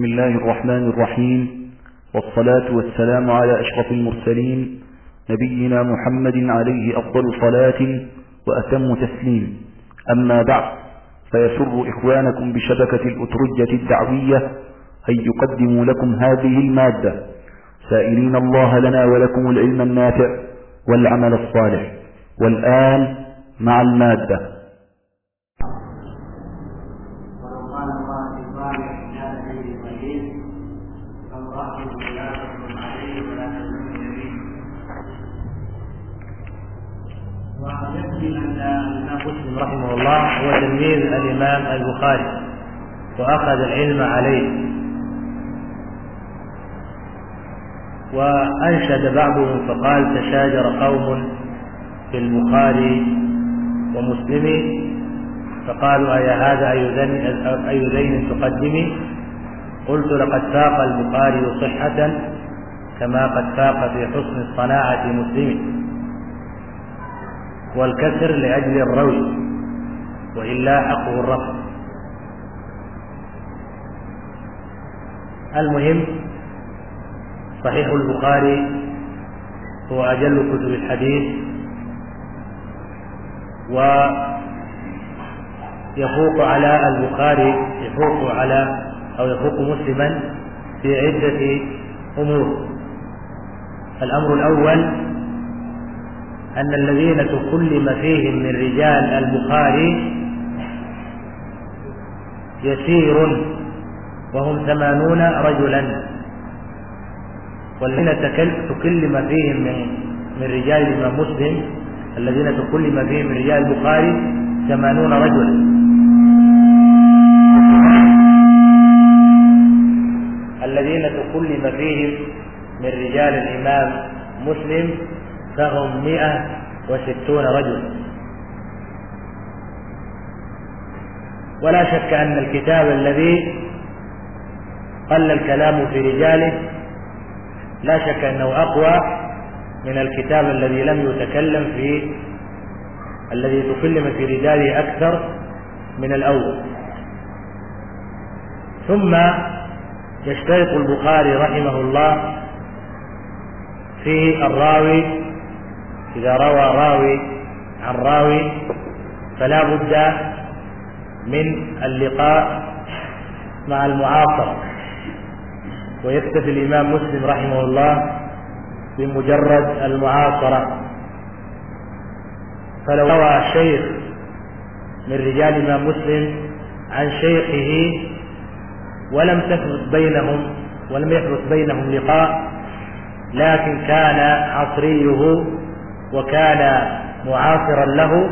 بسم الله الرحمن الرحيم. والصلاة والسلام على أشرف المرسلين نبينا محمد عليه أفضل صلاة وأتم تسليم. أما بعد فيسر إخوانكم بشبكة الأترجة الدعوية أن يقدموا لكم هذه المادة. سائلين الله لنا ولكم العلم النافع والعمل الصالح. والآن مع المادة. البخاري وأخذ العلم عليه. وأنشد بعضهم فقال تشاجر قوم في البخاري ومسلم فقالوا أي هذا أي ذين تقدمي قلت لقد فاق البخاري صحة كما قد فاق في حسن الصناعة مسلم والكسر لأجل الروي. وإلا حقه الرفع المهم صحيح البخاري هو أجل كتب الحديث ويفوق على البخاري يفوق على أو يفوق مسلما في عدة أمور. الأمر الأول أن الذين تكلم فيهم من رجال البخاري يسير وهم ثمانون رجلا. والذين تكلم فيهم من من رجال الإمام مسلم الذين تكلم فيهم من رجال البخاري ثمانون رجلا. الذين تكلم فيهم من رجال الإمام مسلم فهم مئة وستون رجل ولا شك أن الكتاب الذي قل الكلام في رجاله لا شك أنه أقوى من الكتاب الذي لم يتكلم في الذي تكلم في رجاله أكثر من الأول. ثم يشترط البخاري رحمه الله في الراوي إذا روى راوي عن راوي فلا بد من اللقاء مع المعاصرة ويكتفي الإمام مسلم رحمه الله بمجرد المعاصرة. فلو روى شيخ من رجال الإمام مسلم عن شيخه ولم تثبت بينهم ولم يثبت بينهم لقاء لكن كان عصريه وكان معاصرا له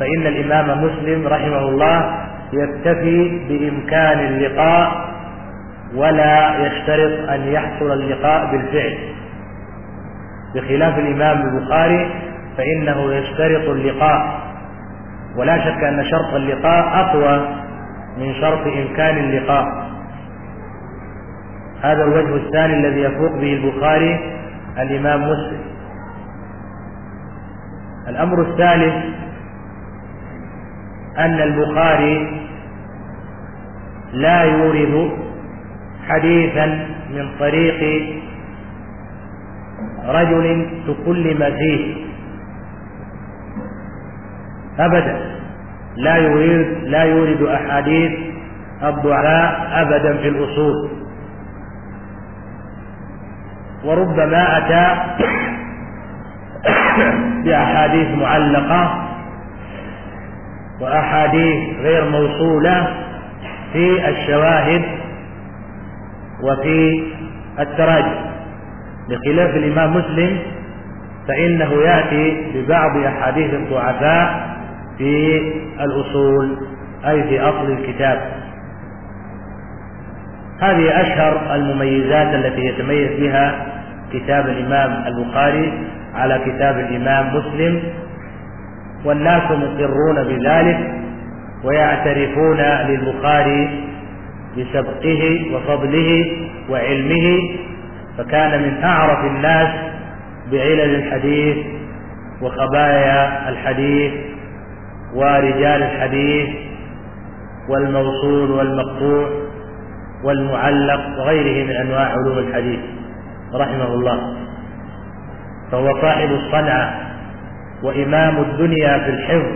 فإن الإمام مسلم رحمه الله يكتفي بإمكان اللقاء ولا يشترط أن يحصل اللقاء بالفعل. بخلاف الإمام البخاري فإنه يشترط اللقاء ولا شك أن شرط اللقاء أقوى من شرط إمكان اللقاء. هذا الوجه الثاني الذي يفوق به البخاري الإمام مسلم. الأمر الثالث أن البخاري لا يورد حديثا من طريق رجل تكلم فيه. أبدا. لا يورد لا يورد أحاديث الضعفاء أبدا في الأصول. وربما أتى بأحاديث معلقة وأحاديث غير موصولة في الشواهد وفي التراجم بخلاف الإمام مسلم فإنه يأتي ببعض أحاديث الضعفاء في الأصول أي في أصل الكتاب. هذه أشهر المميزات التي يتميز بها كتاب الإمام البخاري على كتاب الإمام مسلم والناس مقرون بذلك ويعترفون للبخاري بسبقه وفضله وعلمه فكان من أعرف الناس بعلل الحديث وخبايا الحديث ورجال الحديث والموصول والمقطوع والمعلق وغيره من أنواع علوم الحديث رحمه الله. فهو صاحب الصنعة وإمام الدنيا في الحفظ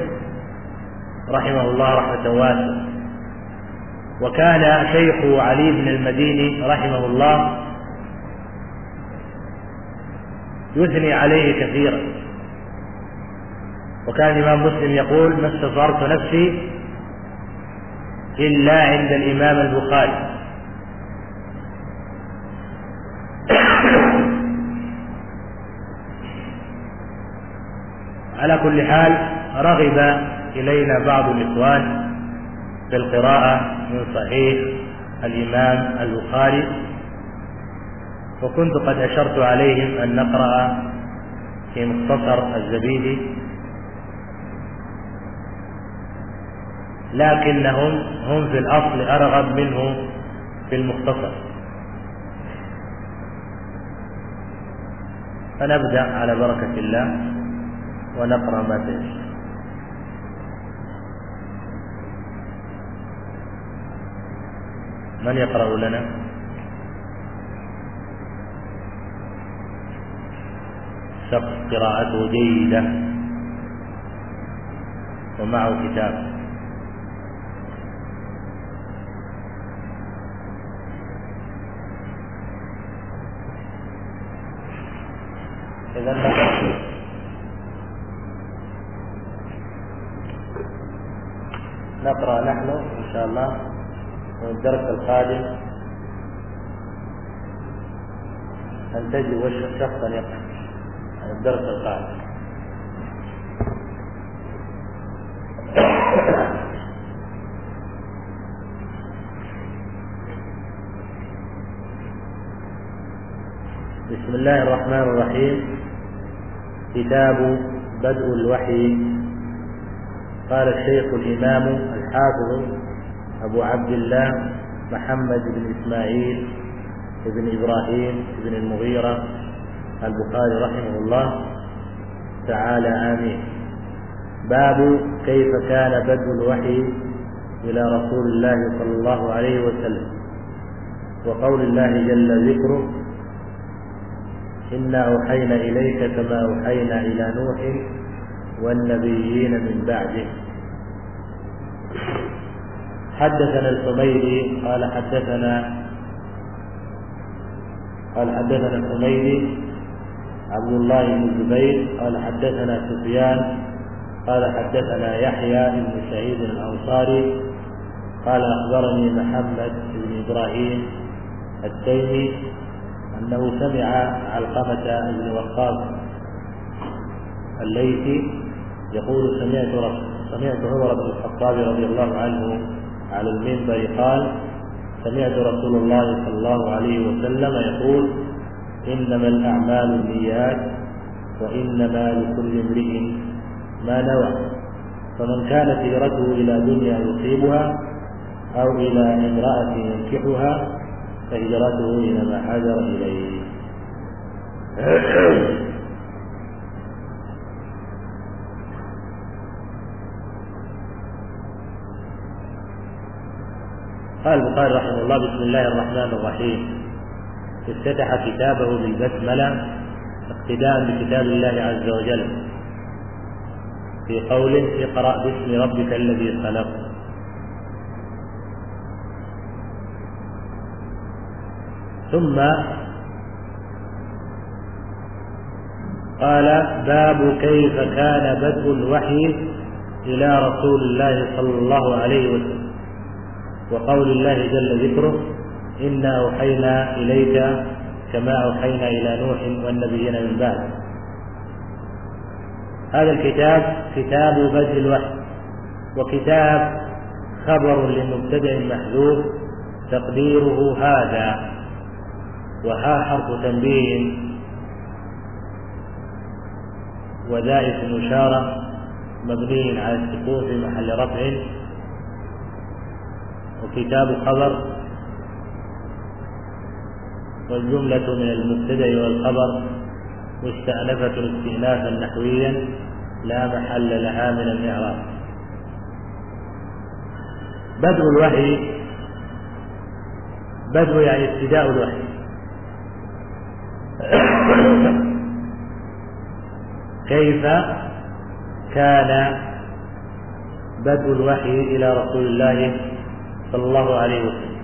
رحمه الله رحمة واسعة. وكان شيخه علي بن المديني رحمه الله يثني عليه كثيرا. وكان الإمام مسلم يقول ما استصغرت نفسي إلا عند الإمام البخاري. على كل حال رغب إلينا بعض الإخوان في القراءة من صحيح الإمام البخاري وكنت قد أشرت عليهم أن نقرأ في مختصر الزبيدي لكنهم هم في الأصل أرغب منه في المختصر. فنبدأ على بركة الله. ونقرأ ما تيسر من يقرأ لنا؟ شخص قراءته جيدة ومعه كتاب. إذا نقرأ نحن إن شاء الله الدرس القادم. أن تجد وجه شخصا يقرأ الدرس القادم؟ بسم الله الرحمن الرحيم. كتاب بدء الوحي. قال الشيخ الإمام الحافظ أبو عبد الله محمد بن إسماعيل بن إبراهيم بن المغيرة البخاري رحمه الله تعالى آمين. باب كيف كان بدء الوحي إلى رسول الله صلى الله عليه وسلم. وقول الله جل ذكره إنا أوحينا إليك كما أوحينا إلى نوح والنبيين من بعده. حدثنا الحميدي قال حدثنا قال حدثنا الحميدي عبد الله بن الزبير قال حدثنا سفيان قال حدثنا يحيى بن سعيد الأنصاري قال أخبرني محمد بن إبراهيم التيمي أنه سمع علقمة بن وقاص الليثي يقول سمعت سمعت عمر بن الخطاب رضي الله عنه على المنبر قال سمعت رسول الله صلى الله عليه وسلم يقول إنما الأعمال النيات وإنما لكل امرئ ما نوى. فمن كانت هجرته إلى دنيا يصيبها أو إلى امرأة ينكحها فهجرته إلى ما حجر إليه. قال البخاري رحمه الله بسم الله الرحمن الرحيم. افتتح كتابه بالبسملة اقتداء بكتاب الله عز وجل. في قوله اقرأ باسم ربك الذي خلق ثم قال باب كيف كان بدء الوحي إلى رسول الله صلى الله عليه وسلم وقول الله جل ذكره إنا أوحينا إليك كما أوحينا إلى نوح والنبيين من بعد. هذا الكتاب كتاب بدء الوحي وكتاب خبر لمبتدأ محذوف تقديره هذا وها حرف تنبيه وذا اسم إشارة مبني على السكون في محل رفع وكتاب خبر والجملة من المبتدأ والخبر مستأنفة استئنافا نحويا لا محل لها من الإعراب بدء الوحي بدء يعني ابتداء الوحي. كيف كان بدء الوحي إلى رسول الله صلى الله عليه وسلم.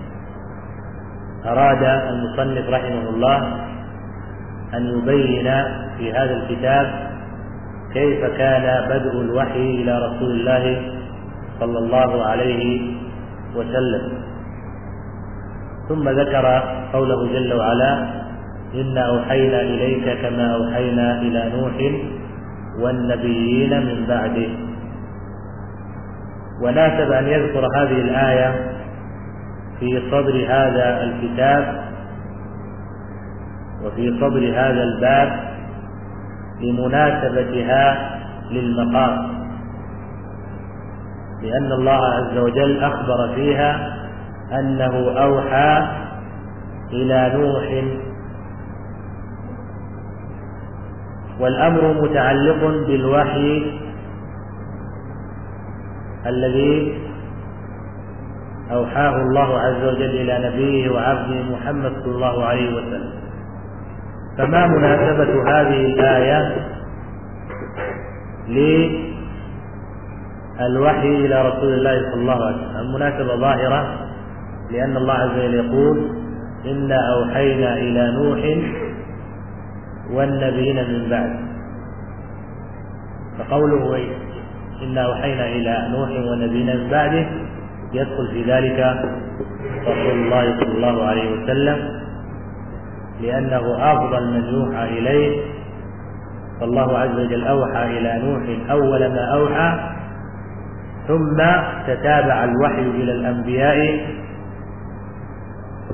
أراد المصنف رحمه الله أن يبين في هذا الكتاب كيف كان بدء الوحي إلى رسول الله صلى الله عليه وسلم. ثم ذكر قوله جل وعلا إنا أوحينا إليك كما أوحينا إلى نوح والنبيين من بعده. وناسب أن يذكر هذه الآية في صدر هذا الكتاب وفي صدر هذا الباب لمناسبتها للمقام لأن الله عز وجل أخبر فيها أنه أوحى إلى نوح. والأمر متعلق بالوحي الذي أوحاه الله عز وجل إلى نبيه وعبده محمد صلى الله عليه وسلم. فما مناسبة هذه الآية للوحي إلى رسول الله صلى الله عليه وسلم؟ المناسبة ظاهرة لأن الله عز وجل يقول إنا أوحينا إلى نوح والنبيين من بعد فقوله إنا أوحينا إلى نوح والنبيين من بعده يدخل في ذلك رسول الله صلى الله عليه وسلم لأنه أفضل من يوحى إليه. فالله عز وجل أوحى إلى نوح أول ما أوحى ثم تتابع الوحي إلى الأنبياء.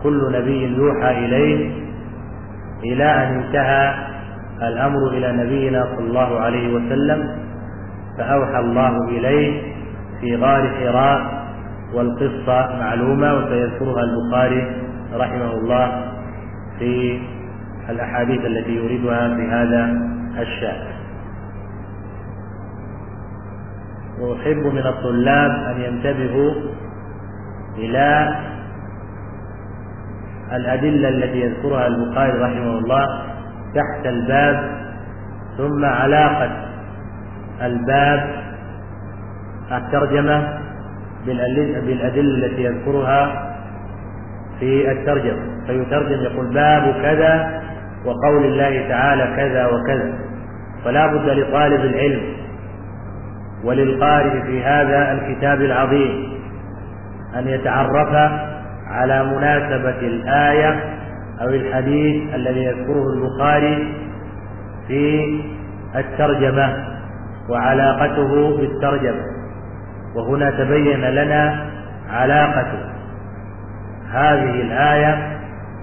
كل نبي يوحى إليه. إلى أن انتهى الأمر إلى نبينا صلى الله عليه وسلم فأوحى الله إليه في غار حراء. والقصة معلومة وسيذكرها البخاري رحمه الله في الأحاديث التي يريدها في هذا الشأن. وأحب من الطلاب أن ينتبهوا إلى الأدلة التي يذكرها البخاري رحمه الله تحت الباب ثم علاقة الباب الترجمة بالأدلة التي يذكرها في الترجمة فيترجم يقول باب كذا وقول الله تعالى كذا وكذا. فلا بد لطالب العلم وللقارئ في هذا الكتاب العظيم أن يتعرف على مناسبة الآية أو الحديث الذي يذكره البخاري في الترجمة وعلاقته بالترجمة. وهنا تبين لنا علاقة هذه الآية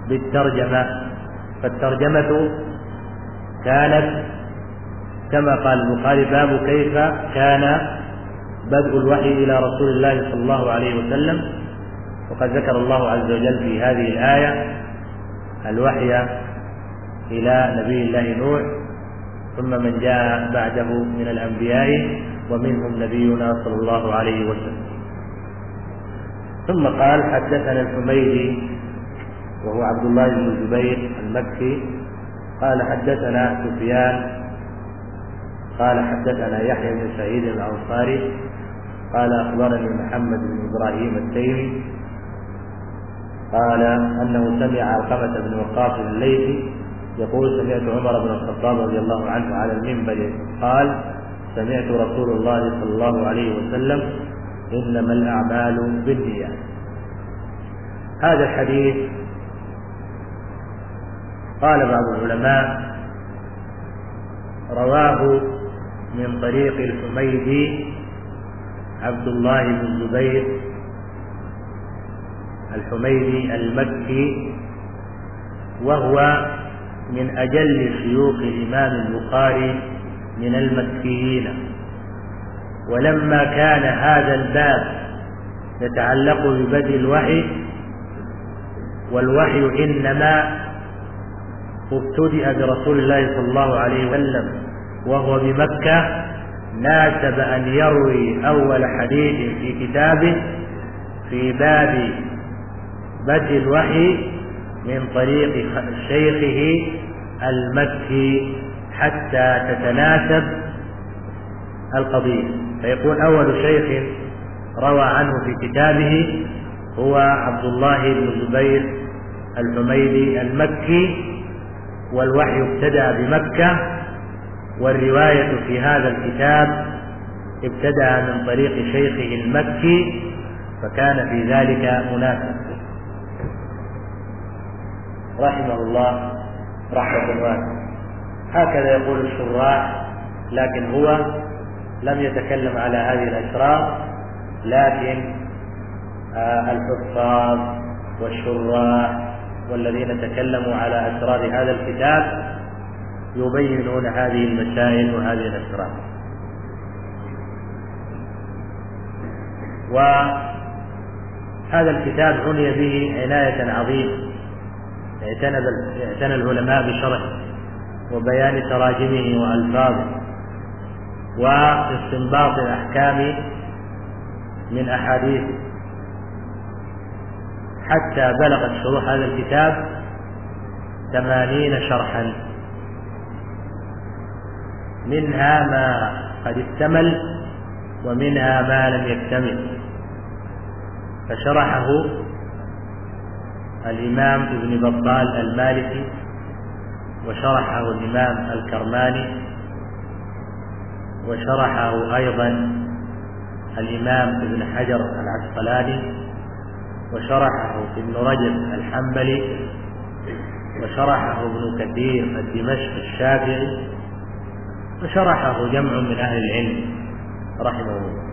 بالترجمة. فالترجمة كانت كما قال البخاري باب كيف كان بدء الوحي إلى رسول الله صلى الله عليه وسلم. وقد ذكر الله عز وجل في هذه الآية الوحي إلى نبي الله نوح ثم من جاء بعده من الأنبياء. ومنهم نبينا صلى الله عليه وسلم. ثم قال حدثنا الحميدي وهو عبد الله بن الزبير المكي. قال حدثنا سفيان. قال حدثنا يحيى بن سعيد الأنصاري. قال أخبرني محمد بن إبراهيم التيمي. قال أنه سمع علقمه بن وقاص الليثي يقول سمعت عمر بن الخطاب رضي الله عنه على المنبر. قال سمعت رسول الله صلى الله عليه وسلم إنما الأعمال بالنيات هذا الحديث قال بعض العلماء رواه من طريق الحميدي عبد الله بن الزبير الحميدي المكي وهو من أجل شيوخ الإمام البخاري من المكيين ولما كان هذا الباب يتعلق ببدء الوحي والوحي إنما ابتدأ برسول الله صلى الله عليه وسلم وهو بمكة ناسب أن يروي أول حديث في كتابه في باب بدء الوحي من طريق شيخه المكي حتى تتناسب القضية. فيكون أول شيخ روى عنه في كتابه هو عبد الله بن الزبير الحميدي المكي والوحي ابتدأ بمكة والرواية في هذا الكتاب ابتدأ من طريق شيخه المكي فكان في ذلك مناسب. رحمه الله رحمة واسعة هكذا يقول الشراح لكن هو لم يتكلم على هذه الأشراط لكن آه، الحفاظ والشراح والذين تكلموا على أسرار هذا الكتاب يبينون هذه المسائل وهذه الأسرار وهذا الكتاب عني به عناية عظيمة اعتنى اعتنى العلماء بشرحه. وبيان تراجمه وألفاظه واستنباط الأحكام من أحاديث. حتى بلغت شروح هذا الكتاب ثمانين شرحا. منها ما قد اكتمل ومنها ما لم يكتمل. فشرحه الإمام ابن بطال المالكي وشرحه الإمام الكرماني وشرحه أيضا الإمام ابن حجر العسقلاني وشرحه ابن رجب الحنبلي وشرحه ابن كثير الدمشق الشافعي وشرحه جمع من أهل العلم رحمه الله.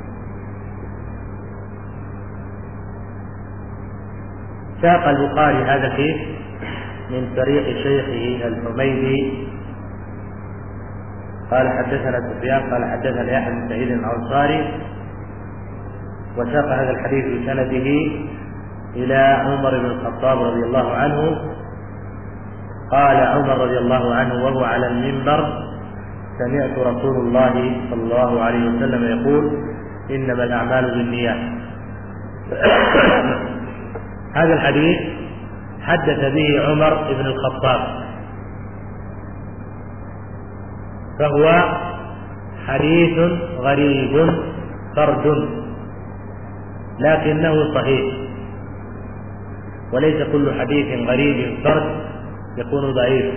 ساق البخاري هذا فيه من طريق شيخه الحميدي. قال حدثنا سفيان قال حدثنا يحيى بن سعيد الأنصاري. وساق هذا الحديث بسنده إلى عمر بن الخطاب رضي الله عنه. قال عمر رضي الله عنه وهو على المنبر سمعت رسول الله صلى الله عليه وسلم يقول إنما الأعمال بالنيات. هذا الحديث حدث به عمر بن الخطاب. فهو حديث غريب فرد لكنه صحيح. وليس كل حديث غريب فرد يكون ضعيف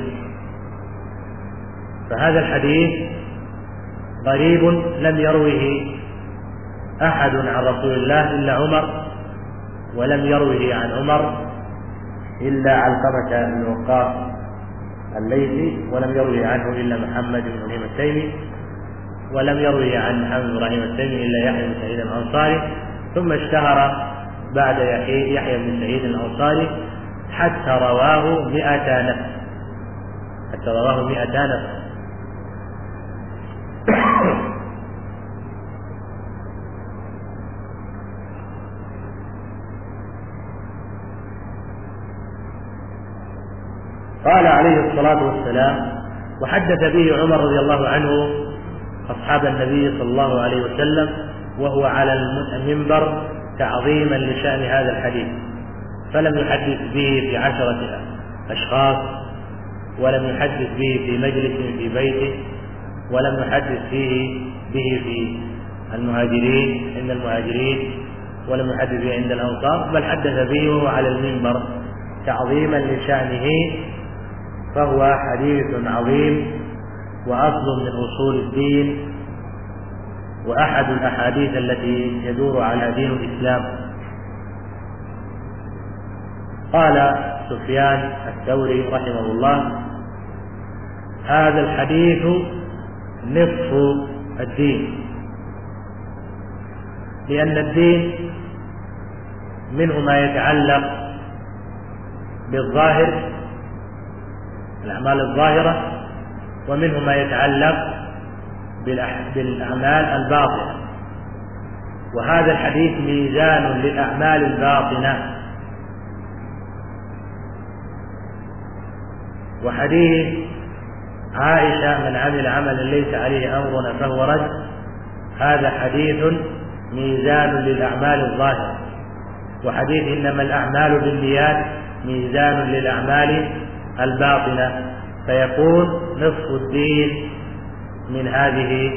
فهذا الحديث غريب لم يروه أحد عن رسول الله إلا عمر ولم يروه عن عمر إلا علقمه بن وقاص الليثي ولم يروه عنه إلا محمد بن إبراهيم التيمي ولم يروه عن محمد بن إبراهيم التيمي إلا يحيى بن سعيد الأنصاري ثم اشتهر بعد يحيى بن سعيد الأنصاري حتى رواه مئة نفس حتى رواه مئة نفس قال عليه الصلاة والسلام وحدث به عمر رضي الله عنه أصحاب النبي صلى الله عليه وسلم وهو على المنبر تعظيما لشأن هذا الحديث. فلم يحدث به في عشرة أشخاص ولم يحدث به في مجلس في بيته ولم يحدث فيه به في المهاجرين عند المهاجرين ولم يحدث به عند الأنصار بل حدث به وهو على المنبر تعظيما لشأنه فهو حديث عظيم وأصل من أصول الدين وأحد الأحاديث التي يدور على دين الإسلام. قال سفيان الثوري رحمه الله هذا الحديث نصف الدين لأن الدين منه ما يتعلق بالظاهر الأعمال الظاهرة ومنه ما يتعلق بالأعمال الباطنة. وهذا الحديث ميزان للأعمال الباطنة. وحديث عائشة من عمل عملا ليس عليه أمرنا فهو رد. هذا حديث ميزان للأعمال الظاهرة. وحديث إنما الأعمال بالنيات ميزان للأعمال الباطنة. فيكون نصف الدين من هذه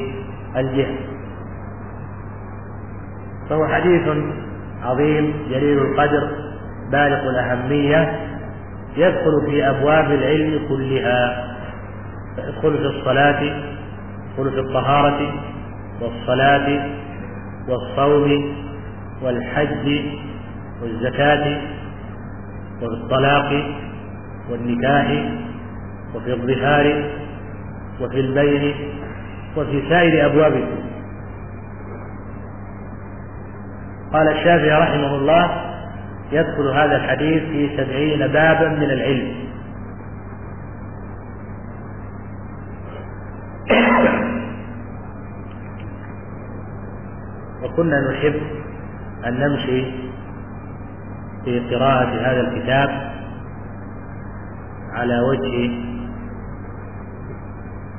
الجهة. فهو حديث عظيم جليل القدر بالغ الأهمية يدخل في أبواب العلم كلها. يدخل في الصلاة يدخل في الطهارة والصلاة والصوم والحج والزكاة وفي الطلاق والنكاح وفي الظهار وفي البين وفي سائر أبواب قال الشافعي رحمه الله يدخل هذا الحديث في سبعين بابا من العلم. وكنا نحب أن نمشي في قراءة هذا الكتاب على وجه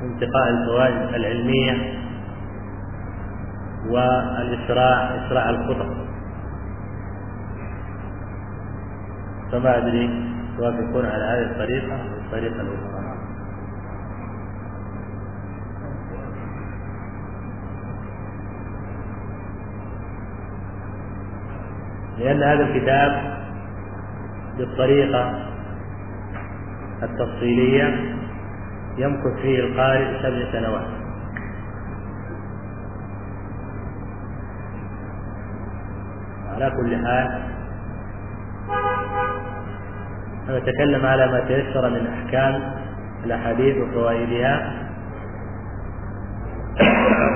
انتقاء الفوائد العلمية والإسراع إسراع الخطط فما أدري توافقون على هذه الطريقة أو الطريقة الأخرى. لأن هذا الكتاب بالطريقة التفصيلية يمكث فيه القارئ سبع سنوات. على كل حال نتكلم على ما تيسر من أحكام الأحاديث وفوائدها.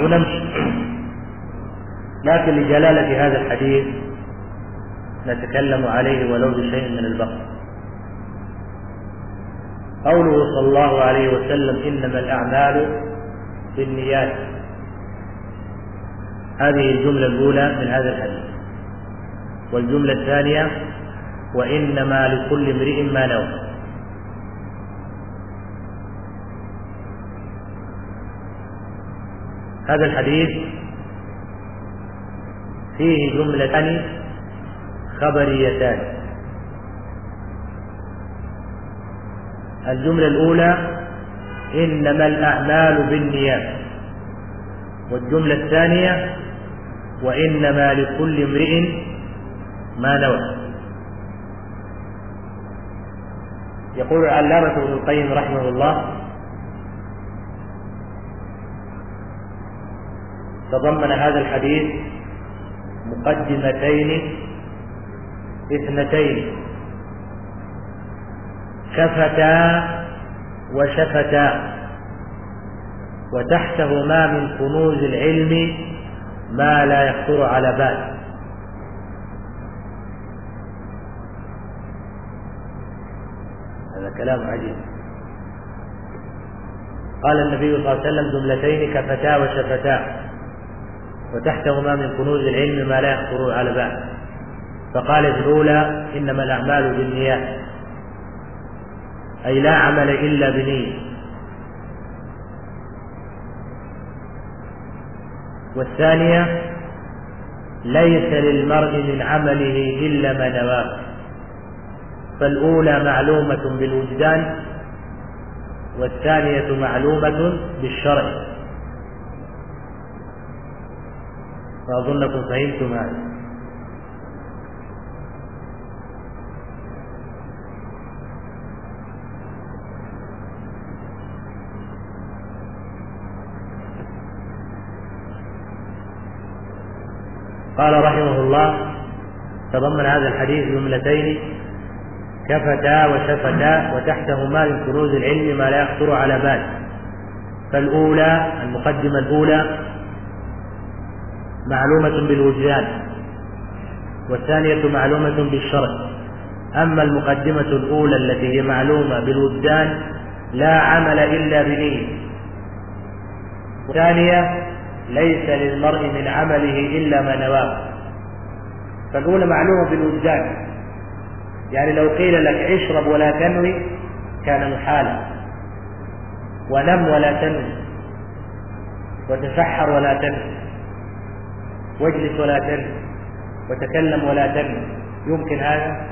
ونمشي. لكن لجلالة هذا الحديث نتكلم عليه ولو بشيء من البقر قوله صلى الله عليه وسلم إنما الأعمال بالنيات. هذه الجملة الأولى من هذا الحديث. والجملة الثانية وإنما لكل امرئ ما نوى. هذا الحديث فيه جملتان خبريتان. الجملة الأولى إنما الأعمال بالنيات. والجملة الثانية وإنما لكل امرئ ما نوى. يقول العلامة ابن القيم رحمه الله تضمن هذا الحديث مقدمتين اثنتين. كفتا وشفتا وتحتهما من كنوز العلم ما لا يخطر على بال. هذا كلام عجيب. قال النبي صلى الله عليه وسلم جملتين كفتا وشفتا وتحتهما من كنوز العلم ما لا يخطر على بال. فقال الأولى إنما الأعمال بالنيات. أي لا عمل إلا بنية. والثانية ليس للمرء من عمله إلا ما نواه. فالأولى معلومة بالوجدان والثانية معلومة بالشرع. فأظنكم فهمتم هذا. قال رحمه الله تضمن هذا الحديث جملتين كفتا وشفتا وتحتهما من كنوز العلم ما لا يخطر على بال. فالأولى المقدمة الأولى معلومة بالوجدان والثانية معلومة بالشرع. أما المقدمة الأولى التي هي معلومة بالوجدان لا عمل إلا بنية. والثانية ليس للمرء من عمله إلا ما نواه. فالأولى معلومة بالوجدان. يعني لو قيل لك اشرب ولا تنوي كان محالا. ونم ولا تنوي. وتسحر ولا تنوي. واجلس ولا تنوي. وتكلم ولا تنوي. يمكن هذا؟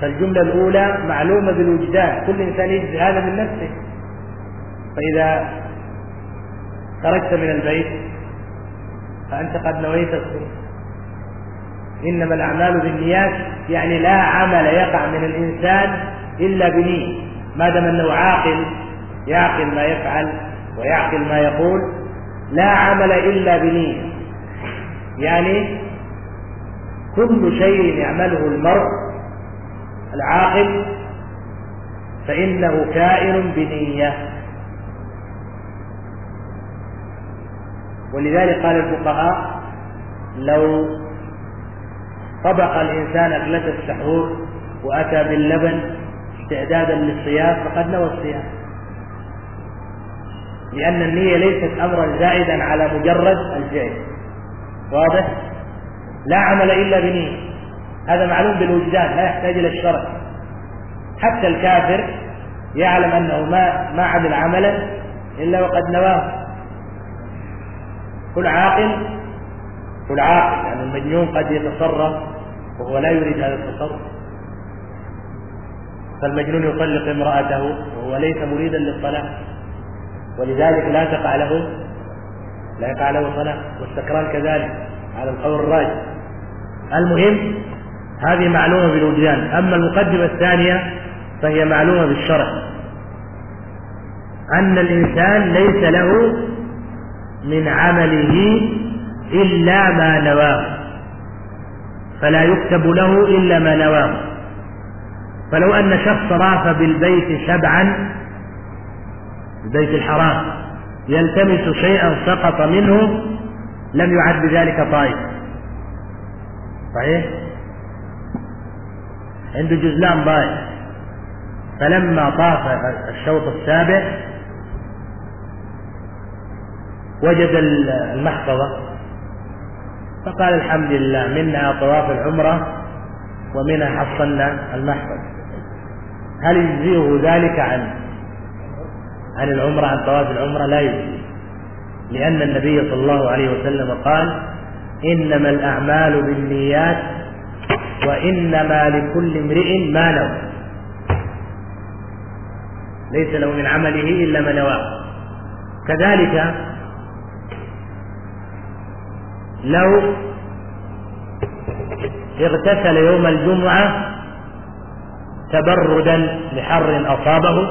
فالجملة الأولى معلومة بالوجدان. كل إنسان يجد هذا من نفسه. فإذا خرجت من البيت فأنت قد نويت الصوم إنما الأعمال بالنيات يعني لا عمل يقع من الإنسان إلا بنية ما دام أنه عاقل يعقل ما يفعل ويعقل ما يقول لا عمل إلا بنية. يعني كل شيء يعمله المرء العاقل فإنه كائن بنية. ولذلك قال الفقهاء لو طبق الإنسان أكلة السحور وأتى باللبن استعدادا للصيام فقد نوى الصيام. لأن النية ليست أمرا زائدا على مجرد الفعل. واضح؟ لا عمل إلا بنية. هذا معلوم بالوجدان لا يحتاج إلى الشرع. حتى الكافر يعلم أنه ما ما عمل عملا إلا وقد نواه. كل عاقل كل عاقل يعني المجنون قد يتصرف وهو لا يريد هذا التصرف. فالمجنون يطلق امرأته وهو ليس مريدا للطلاق ولذلك لا تقع له لا يقع له صلاة والسكران كذلك على القول الراجح. المهم هذه معلومة بالوجدان. أما المقدمة الثانية فهي معلومة بالشرع أن الإنسان ليس له من عمله إلا ما نواه فلا يكتب له إلا ما نواه. فلو أن شخص طاف بالبيت سبعا البيت الحرام يلتمس شيئا سقط منه لم يعد بذلك طائف. صحيح؟ عنده جزلان ضايع فلما طاف الشوط السابع وجد المحفظة. فقال الحمد لله منها طواف العمرة ومنها حصلنا المحفظة. هل يجزيه ذلك عن عن العمرة عن طواف العمرة؟ لا يجزي. لأن النبي صلى الله عليه وسلم قال إنما الأعمال بالنيات وإنما لكل امرئ ما نوى. ليس له من عمله إلا ما نواه. كذلك لو اغتسل يوم الجمعة تبردا لحر أصابه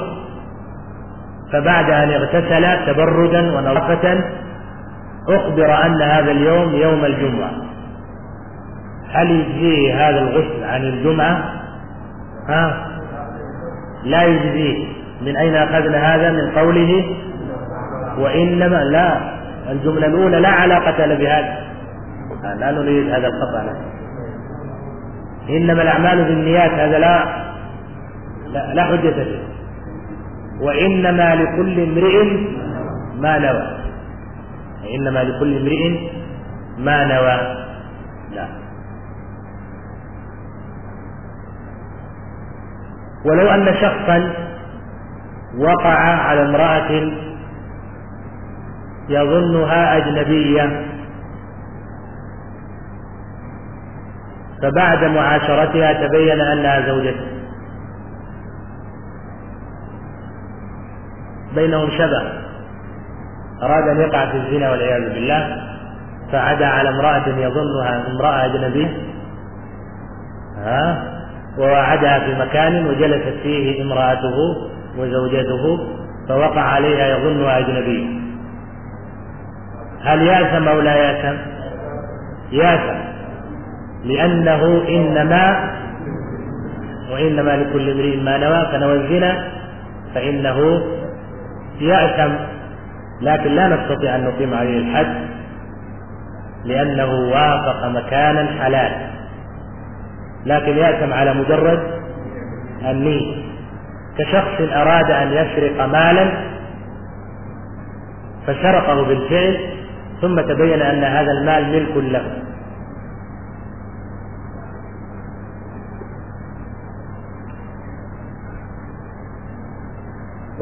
فبعد أن اغتسل تبردا ونظافة أخبر أن هذا اليوم يوم الجمعة هل يجزيه هذا الغسل عن الجمعة؟ ها؟ لا يجزيه من أين أخذنا هذا؟ من قوله وإنما لا الجملة الأولى لا علاقة له بهذا لا نريد هذا الخطأ إنما الأعمال بالنيات هذا لا لا, لا حجة فيه. وإنما لكل امرئ ما نوى. إنما لكل امرئ ما نوى. لا. ولو أن شخصا وقع على امرأة يظنها أجنبية فبعد معاشرتها تبين أنها زوجته بينهم شبه. أراد أن يقع في الزنا والعياذ بالله فعدا على امرأة يظنها امرأة أجنبية. ها؟ ووعدها في مكان وجلست فيه امرأته وزوجته فوقع عليها يظنها أجنبية. هل يأثم أو لا يأثم؟ يأثم. لأنه إنما وإنما لكل امرئ ما نوى فنوى الزنا فإنه يأثم لكن لا نستطيع أن نقيم عليه الحد لأنه وافق مكانا حلال. لكن يأثم على مجرد النية كشخص أراد أن يسرق مالا فسرقه بالفعل ثم تبين أن هذا المال ملك له.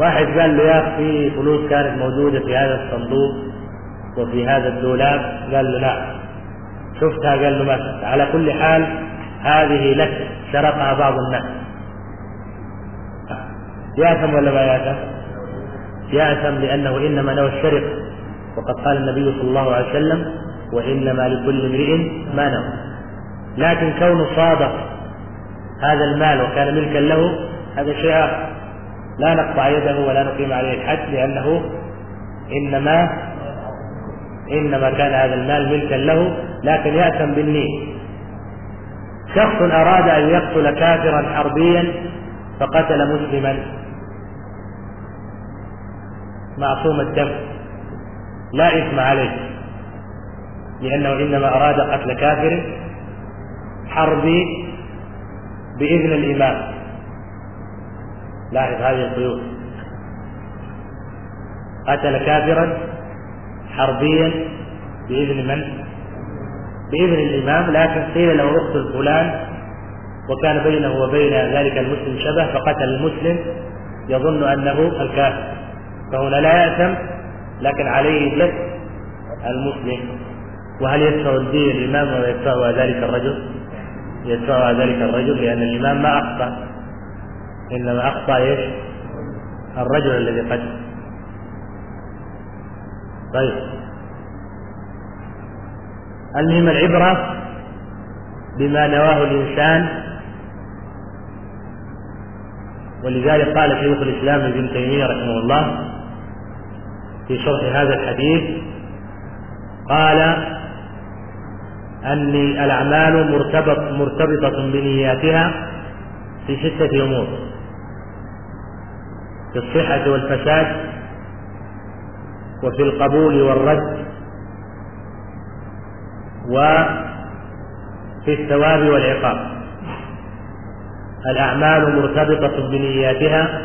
واحد قال له يا أخي فلوس كانت موجودة في هذا الصندوق وفي هذا الدولاب. قال له لا شفتها؟ قال له ما على كل حال هذه لك. سرقها بعض الناس. يأثم ولا ما يأثم؟ يأثم لأنه إنما نوى السرقة وقد قال النبي صلى الله عليه وسلم وإنما لكل امرئ ما نوى. لكن كونه صادق هذا المال وكان ملكا له هذا شيء آخر. لا نقطع يده ولا نقيم عليه الحد لأنه إنما إنما كان هذا المال ملكا له لكن يأثم بالنية. شخص أراد أن يقتل كافرا حربيا فقتل مسلما معصوم الدم. لا إثم عليه لأنه إنما أراد قتل كافر حربي بإذن الإمام. لاحظ هذه القيود قتل كافرا حربيا بإذن من؟ بإذن الإمام لكن قيل له اقتل فلان وكان بينه وبين ذلك المسلم شبه فقتل المسلم يظن أنه الكافر فهنا لا يأثم لكن عليه دية المسلم وهل يدفع الدين الإمام ولا يدفعها ذلك الرجل؟ يدفعها ذلك الرجل لأن الإمام ما أخطأ إنما أخطأ إيش؟ الرجل الذي قتل طيب. المهم العبرة بما نواه الإنسان. ولذلك قال شيخ الإسلام ابن تيمية رحمه الله في شرح هذا الحديث قال أن الأعمال مرتبط مرتبطة بنياتها في ستة أمور. في الصحة والفساد وفي القبول والرد وفي الثواب والعقاب. الأعمال مرتبطة بنياتها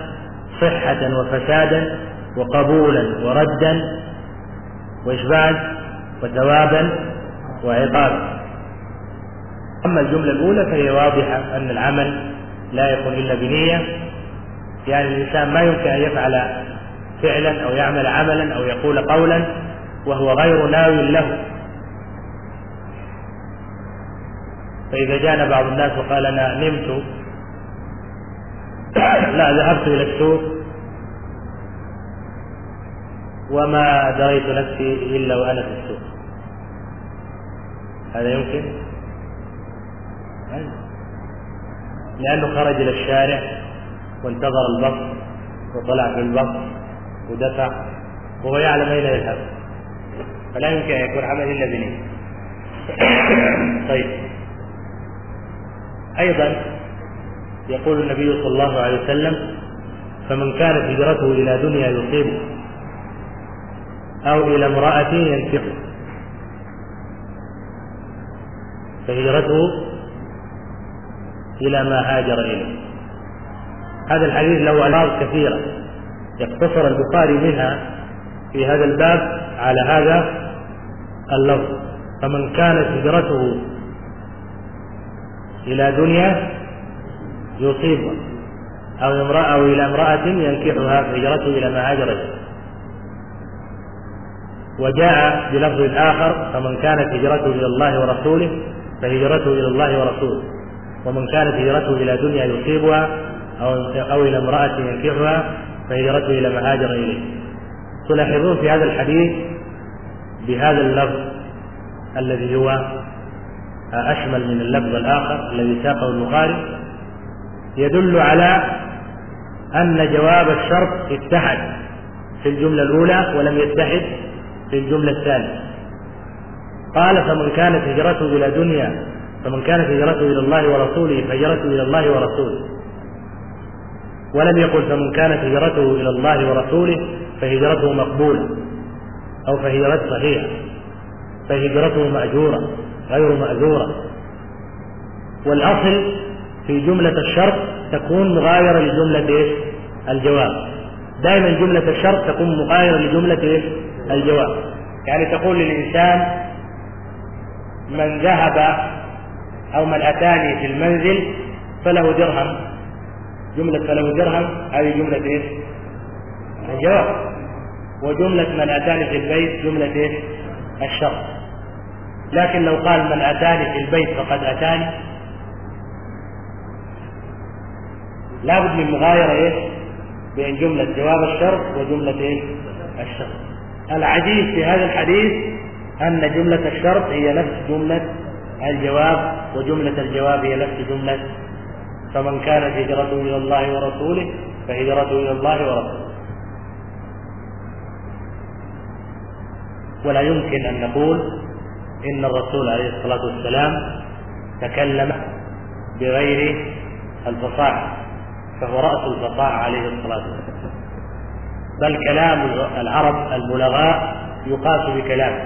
صحة وفسادا وقبولا وردا وإشباعا وثوابا وعقابا. أما الجملة الأولى فهي واضحة أن العمل لا يكون إلا بنية يعني الإنسان ما يمكن أن يفعل فعلا أو يعمل عملا أو يقول قولا وهو غير ناو له. فإذا جاءنا بعض الناس وقال أنا نمت لا ذهبت إلى السوق وما دريت نفسي إلا وأنا في السوق. هذا يمكن؟ لأنه خرج إلى الشارع وانتظر البص وطلع في البص ودفع وهو يعلم أين يذهب. فلا يمكن أن يكون عمل إلا بنية. طيب. أيضا يقول النبي صلى الله عليه وسلم فمن كانت هجرته إلى دنيا يصيبه أو إلى امرأة ينكحه. فهجرته إلى ما هاجر إليه. هذا الحديث له ألفاظ كثيرة. يقتصر البخاري منها في هذا الباب على هذا اللفظ. فمن كانت هجرته إلى دنيا يصيبها أو امرأة أو إلى امرأة ينكحها فهجرته إلى ما هاجر إليه وجاء بلفظ آخر فمن كانت هجرته إلى الله ورسوله فهجرته إلى الله ورسوله. ومن كانت هجرته إلى دنيا يصيبها أو أو إلى امرأة ينكحها فهجرته إلى ما هاجر إليه. تلاحظون في هذا الحديث بهذا اللفظ الذي هو أشمل من اللفظ الآخر الذي ساقه البخاري يدل على أن جواب الشرط اتحد في الجملة الأولى ولم يتحد في الجملة الثانية. قال فمن كانت هجرته إلى دنيا فمن كانت هجرته إلى الله ورسوله فهجرته إلى الله ورسوله. ولم يقل فمن كانت هجرته إلى الله ورسوله فهجرته مقبولة أو فهجرته صحيحة فهجرته مأجورة غير مأجورة والأصل في جملة الشرط تكون مغايرة لجملة إيش؟ الجواب دائما جملة الشرط تكون مغايرة لجملة إيش؟ الجواب يعني تقول للإنسان من ذهب أو من أتاني في المنزل فله درهم جملة فله درهم هذه جملة إيش؟ الجواب وجملة من أتاني في البيت جملة إيش؟ الشرط لكن لو قال من أتاني في البيت فقد أتاني لابد من مغايرة إيه؟ بين جملة جواب الشرط وجملة إيه؟ الشرط العجيب في هذا الحديث أن جملة الشرط هي نفس جملة الجواب وجملة الجواب هي نفس جملة فمن كانت هجرته إلى الله ورسوله فهجرته إلى الله ورسوله. ولا يمكن أن نقول إن الرسول عليه الصلاة والسلام تكلم بغير الفصاحة فهو رأس الفصاحة عليه الصلاة والسلام. بل كلام العرب البلغاء يقاس بكلامه.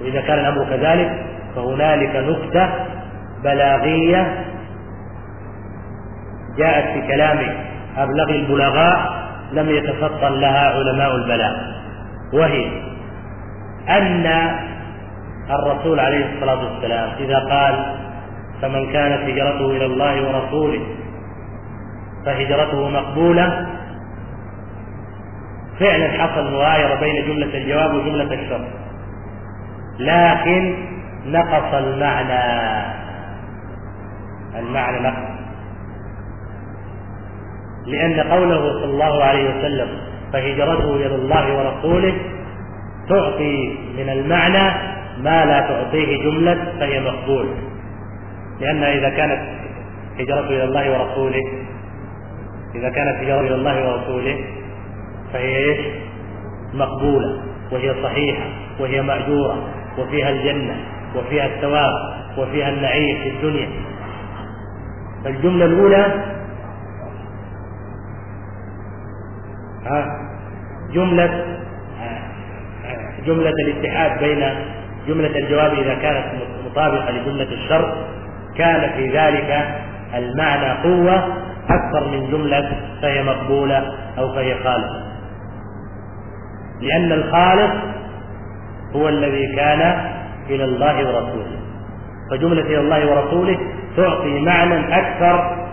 وإذا كان الأمر كذلك فهنالك نكتة بلاغية جاءت في كلام أبلغ البلغاء لم يتفطن لها علماء البلاغ وهي أن الرسول عليه الصلاة والسلام إذا قال فمن كانت هجرته إلى الله ورسوله فهجرته مقبولة فعلا حصل مغايرة بين جملة الجواب وجملة الشرط لكن نقص المعنى. المعنى نقص. لأن قوله صلى الله عليه وسلم فهجرته إلى الله ورسوله تعطي من المعنى ما لا تعطيه جملة فهي مقبولة لأن إذا كانت هجرته إلى الله ورسوله إذا كانت هجرته إلى الله ورسوله فهي إيش؟ مقبولة وهي صحيحة وهي مأجورة وفيها الجنة وفيها الثواب وفيها النعيم في الدنيا فالجملة الأولى جملة جملة الاتحاد بين جملة الجواب إذا كانت مطابقة لجملة الشرط كان في ذلك المعنى قوة أكثر من جملة فهي مقبولة أو فهي خالصة. لأن الخالص هو الذي كان إلى الله ورسوله. فجملة إلى الله ورسوله تعطي معنى أكثر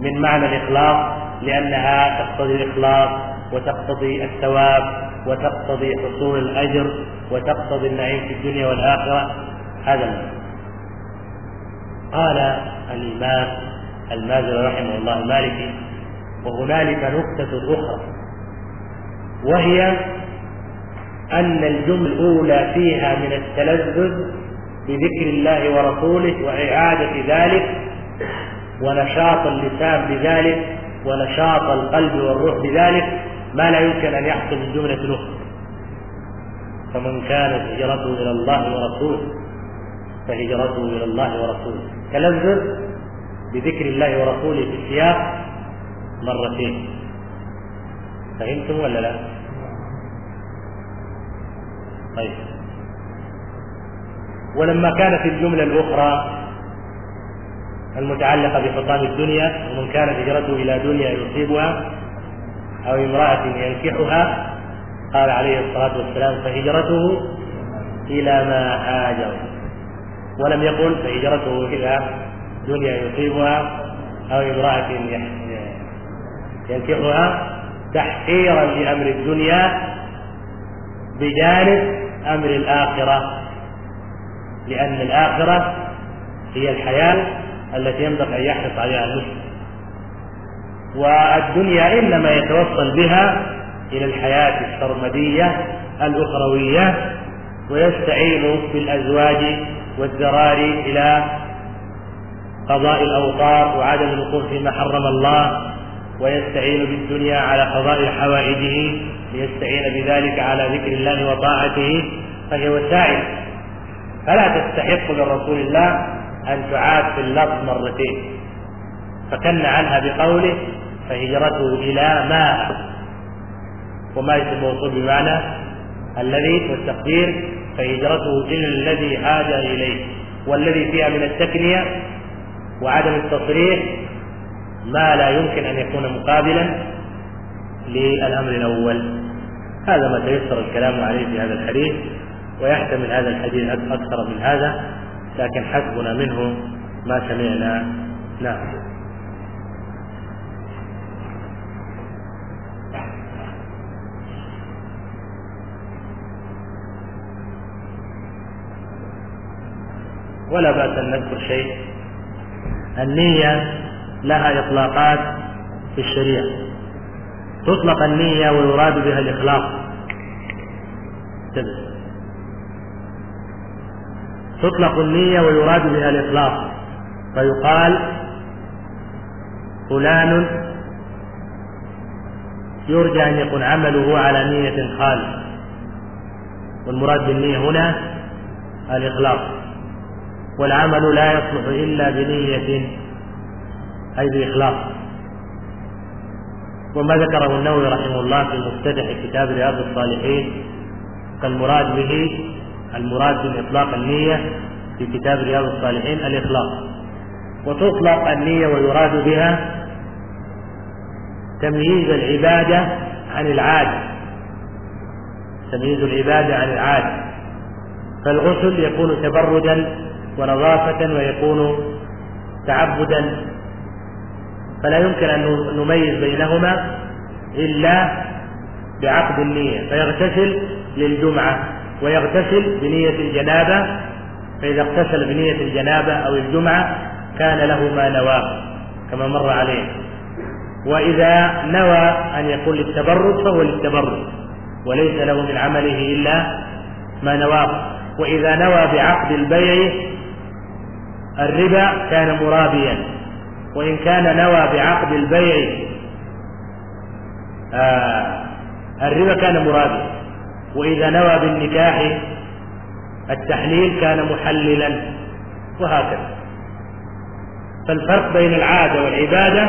من معنى الإخلاص لأنها تقتضي الإخلاص وتقتضي الثواب وتقتضي حصول الأجر وتقتضي النعيم في الدنيا والآخرة. هذا المعنى. قال الإمام المازري رحمه الله المالكي وهنالك نكتة أخرى وهي أن الجملة الأولى فيها من التلذذ بذكر الله ورسوله وإعادة ذلك ونشاط اللسان بذلك ونشاط القلب والروح بذلك ما لا يمكن أن يحصل من جملة أخرى فمن كانت هجرته إلى الله ورسوله فهجرته إلى الله ورسوله. تلذذ بذكر الله ورسوله في السياق مرتين. فهمتم ولا لا؟ طيب. ولما كانت الجملة الأخرى المتعلقة بحطام الدنيا ومن كانت هجرته إلى دنيا يصيبها أو امرأة ينكحها قال عليه الصلاة والسلام فهجرته إلى ما هاجر. ولم يقل فهجرته إلى دنيا يصيبها أو امرأة ينكحها تحقيرا لأمر الدنيا بجانب أمر الآخرة لأن الآخرة هي الحياة التي ينبغي أن يحرص عليها المسلم. والدنيا إنما يتوصل بها إلى الحياة السرمدية الأخروية ويستعين بالأزواج والذرار إلى قضاء الأوطار وعدم الوقوف فيما حرم الله ويستعين بالدنيا على قضاء حوائجه ليستعين بذلك على ذكر الله وطاعته فهي وسائل. فلا تستحق لرسول الله أن تعاد في اللفظ مرتين. فكن عنها بقوله فهجرته إلى ما وما موصول بمعنى الذي والتقدير فهجرته إلى الذي هاجر إليه. والذي فيها من التكنية وعدم التصريح ما لا يمكن أن يكون مقابلا للأمر الأول. هذا ما تيسر الكلام عليه في هذا الحديث ويحتمل هذا الحديث أكثر من هذا. لكن حسبنا منه ما سمعنا. نعم. ولا بأس أن نذكر شيء. النية لها إطلاقات في الشريعة. تطلق النية ويراد بها الإخلاص. تطلق النية ويراد بها الإخلاص. فيقال فلان يرجى أن يكون عمله على نية خالصة. والمراد بالنية هنا الإخلاص. والعمل لا يصلح إلا بنية أي بإخلاص. وما ذكره النووي رحمه الله في مفتتح كتاب رياض الصالحين فالمراد به المراد من إطلاق النية في كتاب رياض الصالحين الإخلاص. وتطلق النية ويراد بها تمييز العبادة عن العادة تمييز العبادة عن العادة فالغسل يكون تبردا ونظافة ويكون تعبدا. فلا يمكن أن نميز بينهما إلا بعقد النية. فيغتسل للجمعة. ويغتسل بنية الجنابة فإذا اغتسل بنية الجنابة أو الجمعة كان له ما نواه كما مر عليه. وإذا نوى أن يكون للتبرد فهو للتبرد وليس له من عمله إلا ما نواه. وإذا نوى بعقد البيع الربا كان مرابيا. وإن كان نوى بعقد البيع آه الربا كان مرابيا. وإذا نوى بالنكاح التحليل كان محللا وهكذا. فالفرق بين العادة والعبادة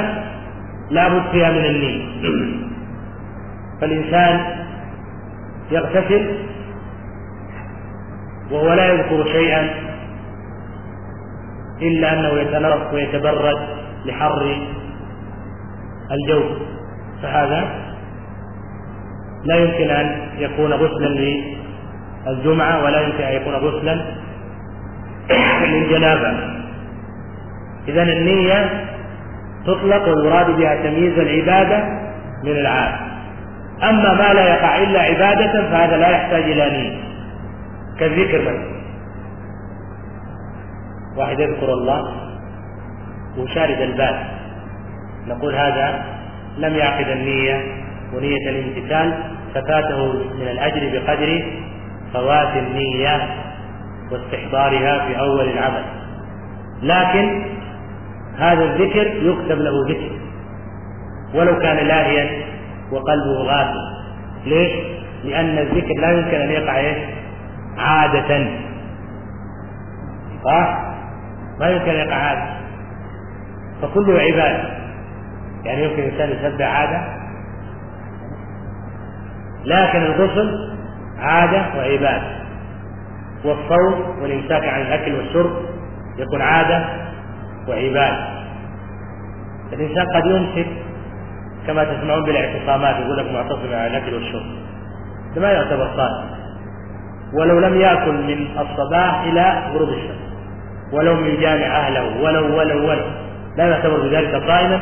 لا بد فيها من النية. فالإنسان يغتسل وهو لا يذكر شيئا إلا أنه يتنرف ويتبرد لحر الجو. فهذا لا يمكن أن يكون غسلا للجمعة ولا يمكن أن يكون غسلا للجنابة إذا النية تطلق ويراد بها تمييز العبادة من العادة أما ما لا يقع إلا عبادة فهذا لا يحتاج إلى نية. كالذكر مثلا. واحد يذكر الله وشارد البال نقول هذا لم يعقد النية ونية الامتثال. ففاته من الأجر بقدر فوات النية واستحضارها في أول العمل لكن هذا الذكر يكتب له ذكر ولو كان لاهيا وقلبه غافل ليش؟ لأن الذكر لا يمكن أن يقع إيش؟ عادة صح؟ ما يمكن أن يقع عادة فكله عبادة يعني يمكن الإنسان يسبح عادة لكن الغسل عادة وعبادة. والصوم والإمساك عن الأكل والشرب يكون عادة وعبادة. الإنسان قد يمسك كما تسمعون بالاعتصامات يقول لك معتصم على الأكل والشرب. هذا ما يعتبر صائم؟ ولو لم يأكل من الصباح إلى غروب الشمس. ولو من جامع أهله ولو ولو ولو. لا يعتبر بذلك صائما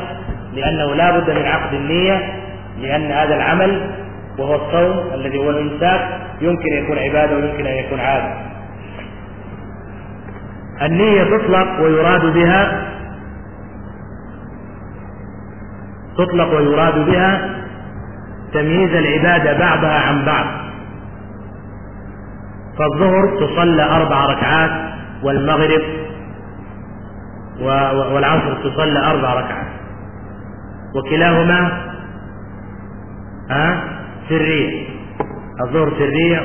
لأنه لا بد من عقد النية لأن هذا العمل وهو الصوم الذي هو الإمساك يمكن أن يكون عبادة ويمكن أن يكون عادة. النية تطلق ويراد بها تطلق ويراد بها تمييز العبادة بعضها عن بعض. فالظهر تصلى أربع ركعات والمغرب والعصر تصلى أربع ركعات. وكلاهما ها؟ سرية الظهر سرية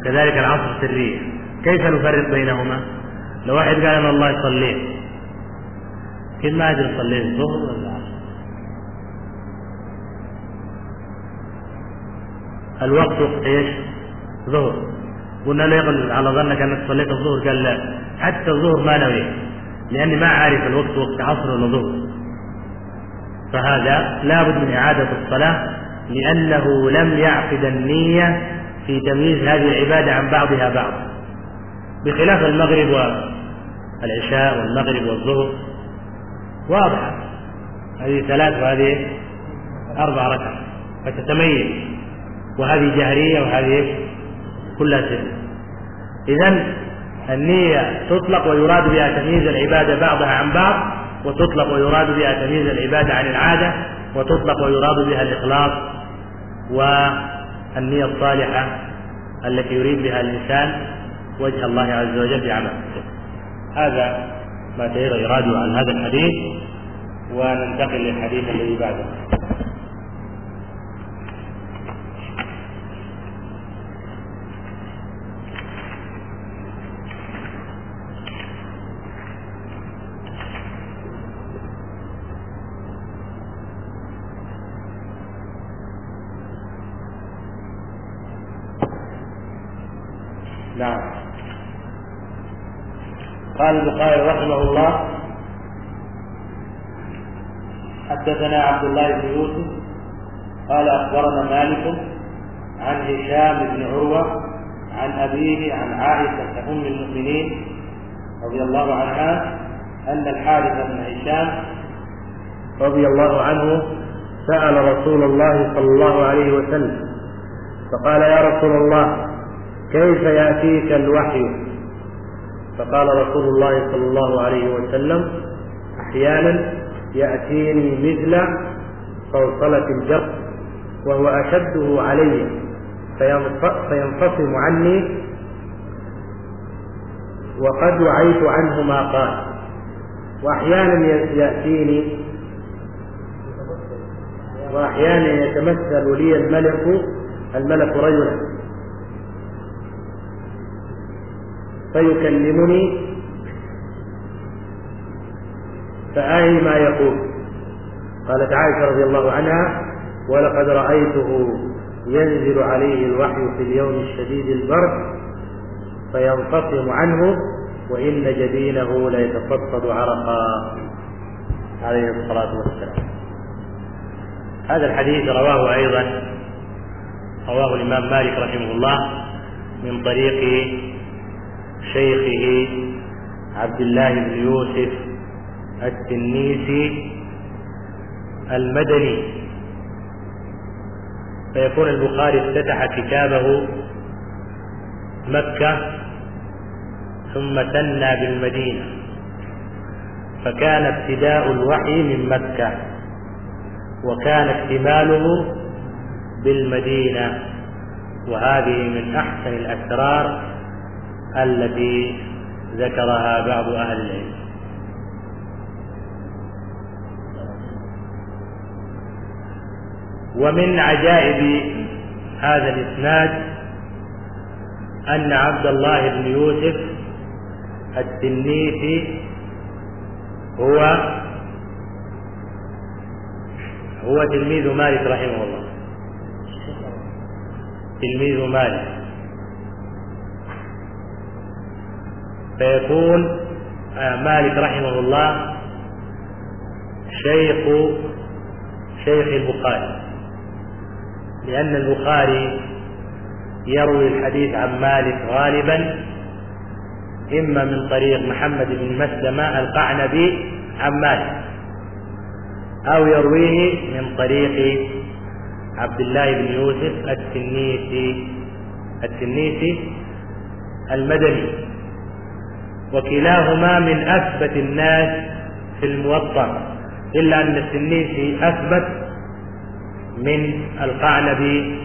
وكذلك العصر سرية كيف نفرق بينهما؟ لو واحد قال أنا الله صليت كيف ما أدري صليت الظهر ولا العصر. الوقت وقت إيش؟ ظهر. قلنا له يقل على ظنك أنك صليت الظهر قال لا. حتى الظهر ما نوي لأني ما عارف الوقت وقت عصر ولا ظهر. فهذا لابد من إعادة الصلاة لأنه لم يعقد النية في تمييز هذه العبادة عن بعضها بعض. بخلاف المغرب والعشاء والمغرب والظهر. واضحه هذه ثلاث وهذه أربع ركعات فتتميز. وهذه جهرية وهذه كلها سر إذا النية تطلق ويراد بها تمييز العبادة بعضها عن بعض وتطلق ويراد بها تمييز العبادة عن العادة وتطلق ويراد بها الإخلاص والنية الصالحة التي يريد بها الإنسان وجه الله عز وجل بعمله هذا ما تير إرادة عن هذا الحديث وننتقل للحديث الذي بعده نعم قال البخاري رحمه الله. حدثنا عبد الله بن يوسف قال أخبرنا مالك عن هشام بن عروة عن أبيه عن عائشة أم المؤمنين رضي الله عنها أن الحارث بن هشام رضي الله عنه سأل رسول الله صلى الله عليه وسلم فقال يا رسول الله كيف يأتيك الوحي؟ فقال رسول الله صلى الله عليه وسلم أحيانا يأتيني مثل صلصلة الجرس وهو أشده علي فينفصم عني وقد وعيت عنه ما قال. وأحيانا يأتيني وأحيانا يتمثل لي الملك الملك رجلا. فيكلمني فآي ما يقول. قالت عائشة رضي الله عنها ولقد رأيته ينزل عليه الوحي في اليوم الشديد البرد فينفصم عنه وإن جبينه ليتفضل عرقا. عليه الصلاة والسلام. هذا الحديث رواه أيضا رواه الإمام مالك رحمه الله من طريق شيخه عبد الله بن يوسف التنيسي المدني. فيكون البخاري افتتح كتابه مكة ثم ثنى بالمدينة. فكان ابتداء الوحي من مكة وكان اكتماله بالمدينة. وهذه من أحسن الأسرار التي ذكرها بعض أهل العلم. ومن عجائب هذا الإسناد أن عبد الله بن يوسف التنيسي هو هو تلميذ مالك رحمه الله. تلميذ مالك. فيكون آه، مالك رحمه الله شيخ شيخ البخاري. لأن البخاري يروي الحديث عن مالك غالبا إما من طريق محمد بن مسلمة القعنبي عن مالك أو يرويه من طريق عبد الله بن يوسف التنيسي التنيسي المدني. وكلاهما من أثبت الناس في الموطأ إلا أن السنيسي أثبت من القعنبي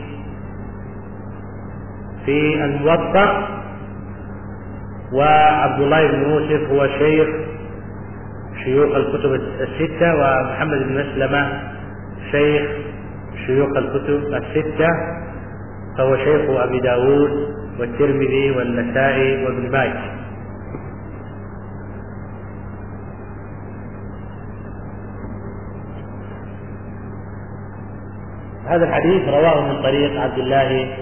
في الموطأ. وعبد الله بن يوسف هو شيخ شيوخ الكتب الستة ومحمد بن مسلمة شيخ شيوخ الكتب الستة فهو شيخ أبي داود والترمذي والنسائي وابن ماجه. هذا الحديث رواه من طريق عبد الله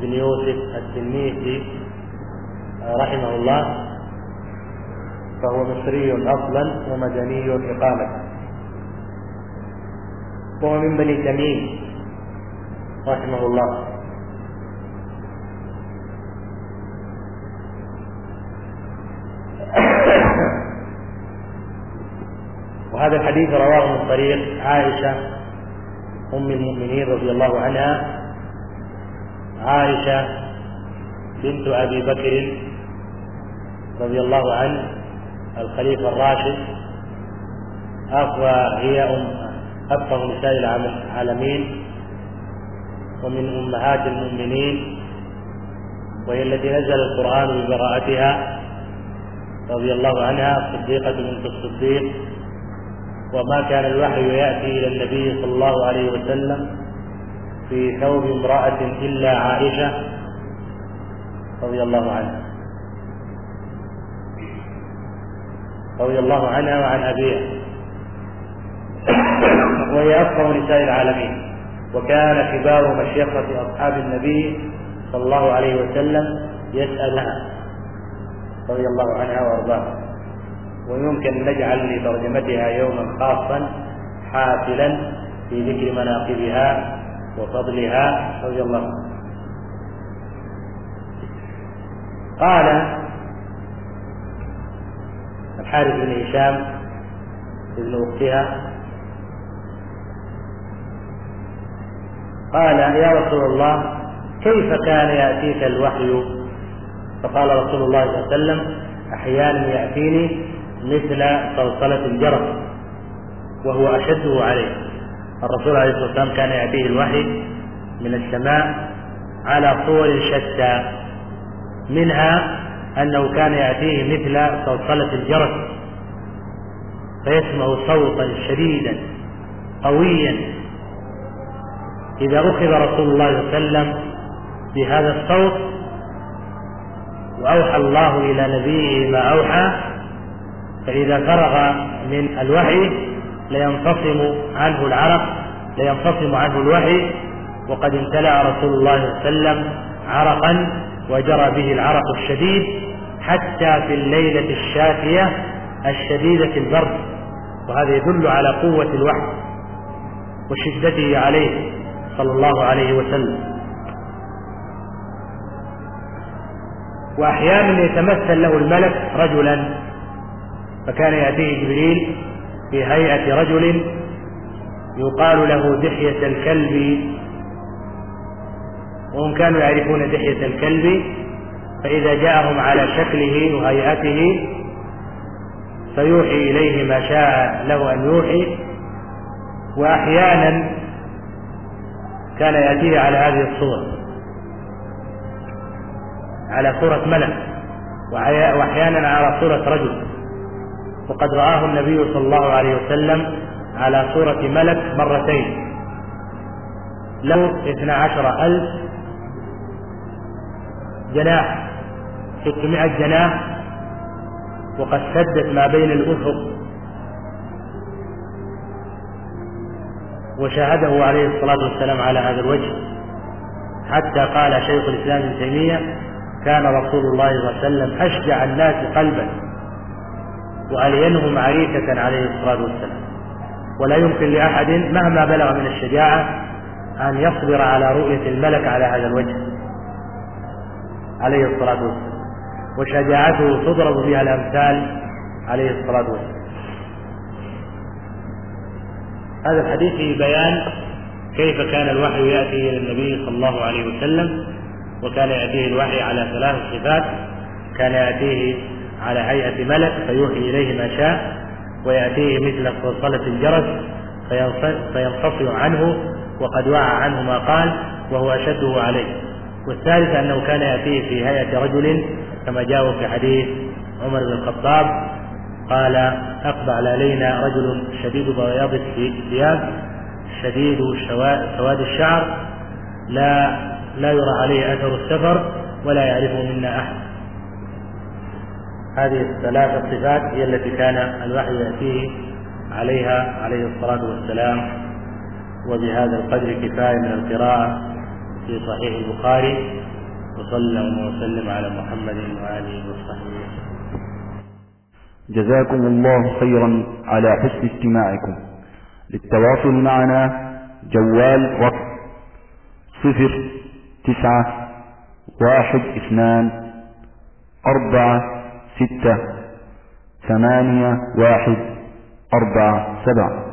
بن يوسف التنيسي رحمه الله. فهو مصري أصلا ومدني إقامة. وهو من بني تميم رحمه الله. وهذا الحديث رواه من طريق عائشة أم المؤمنين رضي الله عنها عائشة بنت أبي بكر رضي الله عنه الخليفة الراشد وهي أم أفقه نساء العالمين ومن أمهات المؤمنين وهي التي نزل القرآن ببراءتها رضي الله عنها الصديقة بنت الصديق وما كان الوحي يأتي إلى النبي صلى الله عليه وسلم في ثوب امرأة إلا عائشة رضي الله عنها. رضي الله عنها وعن أبيها. وهي أفقه نساء العالمين. وكان كبار مشيخة أصحاب النبي صلى الله عليه وسلم يسألها رضي الله عنها وأرضاها. ويمكن نجعل لترجمتها يوما خاصا حافلا في ذكر مناقبها وفضلها. رضي الله عنها قال الحارث بن هشام ابن أختها قال يا رسول الله كيف كان يأتيك الوحي؟ فقال رسول الله صلى الله عليه وسلم أحيانا يأتيني مثل صلصلة الجرس وهو أشده عليه. الرسول عليه الصلاة والسلام كان يأتيه الوحي من السماء على صور شتى. منها أنه كان يأتيه مثل صلصلة الجرس فيسمع صوتا شديدا قويا. إذا أخذ رسول الله صلى الله عليه وسلم بهذا الصوت وأوحى الله إلى نبيه ما أوحى فإذا فرغ من الوحي لينفصم عنه العرق لينفصم عنه الوحي. وقد امتلأ رسول الله صلى الله عليه وسلم عرقا وجرى به العرق الشديد حتى في الليلة الشافية الشديدة البرد. وهذا يدل على قوة الوحي وشدته عليه صلى الله عليه وسلم. وأحيانا يتمثل له الملك رجلا فكان يأتيه جبريل في هيئة رجل يقال له دحية الكلب. وهم كانوا يعرفون دحية الكلب فإذا جاءهم على شكله وهيئته فيوحي إليه ما شاء له أن يوحي. وأحيانا كان يأتيه على هذه الصور على صورة ملك وأحيانا على صورة رجل. وقد رآه النبي صلى الله عليه وسلم على صورة ملك مرتين. له اثنا عشر ألف جناح ستمائة جناح وقد سدت ما بين الأفق وشاهده عليه الصلاة والسلام على هذا الوجه. حتى قال شيخ الإسلام ابن تيمية كان رسول الله صلى الله عليه وسلم أشجع الناس قلبا وألينهم عريكة عليه الصلاة والسلام. ولا يمكن لأحد مهما بلغ من الشجاعة أن يصبر على رؤية الملك على هذا الوجه. عليه الصلاة والسلام. وشجاعته تضرب بها الأمثال عليه الصلاة والسلام. هذا الحديث في بيان كيف كان الوحي يأتي إلى النبي صلى الله عليه وسلم وكان يأتيه الوحي على ثلاث صفات كان يأتيه على هيئة ملك فيوحي إليه ما شاء ويأتيه مثل صلصلة الجرس فينفصل عنه وقد وعى عنه ما قال وهو أشده عليه. والثالث أنه كان يأتيه في هيئة رجل كما جاء في حديث عمر بن الخطاب قال أقبل علينا رجل شديد بياض الثياب شديد سواد الشعر لا لا يرى عليه أثر السفر ولا يعرفه منا أحد. هذه الثلاث صفات هي التي كان الوحي يأتيه عليها عليه الصلاة والسلام وبهذا القدر كفاية من القراءة في صحيح البخاري. وصلى الله وسلم على محمد وآله وصحبه. جزاكم الله خيرا على حسن استماعكم. للتواصل معنا جوال رقم صفر تسعة واحد اثنان أربعة ستة ثمانية واحد أربعة سبعة.